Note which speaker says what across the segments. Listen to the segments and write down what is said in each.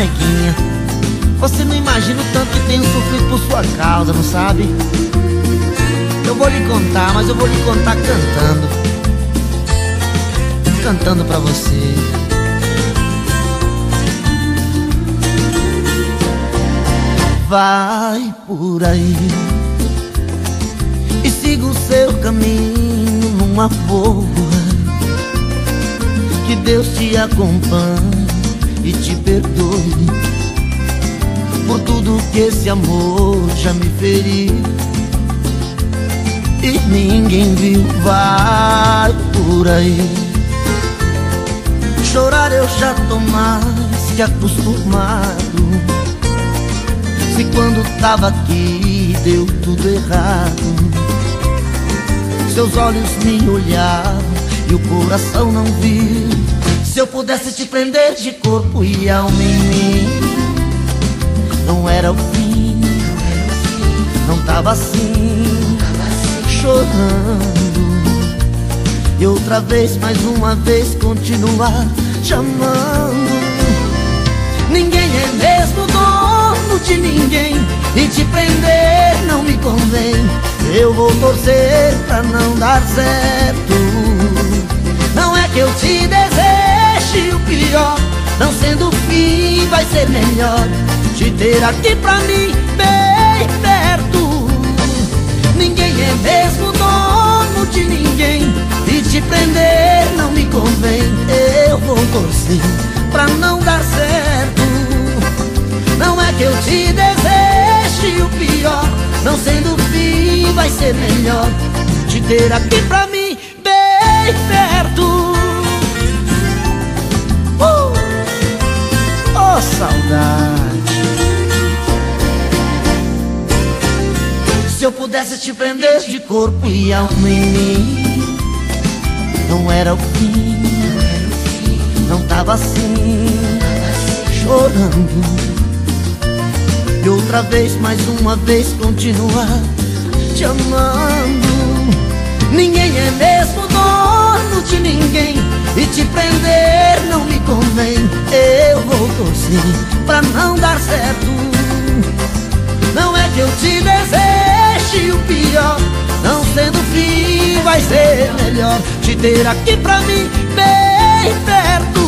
Speaker 1: neguinha. Você não imagina o tanto que tenho sofrido por sua causa, não sabe? Eu vou lhe contar, mas eu vou lhe contar cantando. Cantando pra você. Vai por aí E siga o seu caminho numa boa. Que Deus te acompanhe e te perdoe que esse amor já me feriu. E ninguém viu, vai por aí. Chorar eu já tô mais que acostumado. Se quando tava aqui deu tudo errado. Seus olhos me olhavam e o coração não viu. Se eu pudesse te prender de corpo e alma em mim era o fim, não tava assim, chorando. E outra vez, mais uma vez, continuar chamando. Ninguém é mesmo dono de ninguém. E te prender não me convém. Eu vou torcer pra não dar certo. Não é que eu te deseje o pior. Não sendo fim vai ser melhor Te ter aqui pra mim bem perto. Ninguém é mesmo dono de ninguém. E te prender não me convém. Eu vou torcer pra não dar certo. Não é que eu te deseje o pior Não sendo fim vai ser melhor. Te ter aqui pra mim bem perto. Uh! Oh, saudade eu pudesse te prender de corpo e alma Não era o fim não tava assim, chorando. E outra vez, mais uma vez, continuar te amando. Ninguém é mesmo dono de ninguém E te prender não me convém. Eu vou torcer pra não dar certo ser melhor Te ter aqui pra mim bem perto.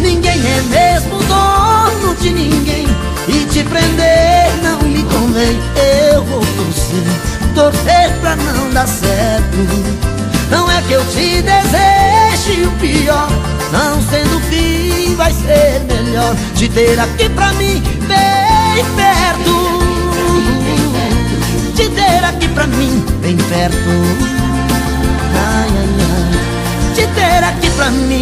Speaker 1: Ninguém é mesmo dono de ninguém E te prender não me convém. Eu vou torcer, torcer pra não dar certo. Não é que eu te deseje o pior Não sendo fim vai ser melhor Te ter aqui pra mim bem perto. Te ter aqui pra mim bem perto Ai, ai, ai Te ter aqui pra mim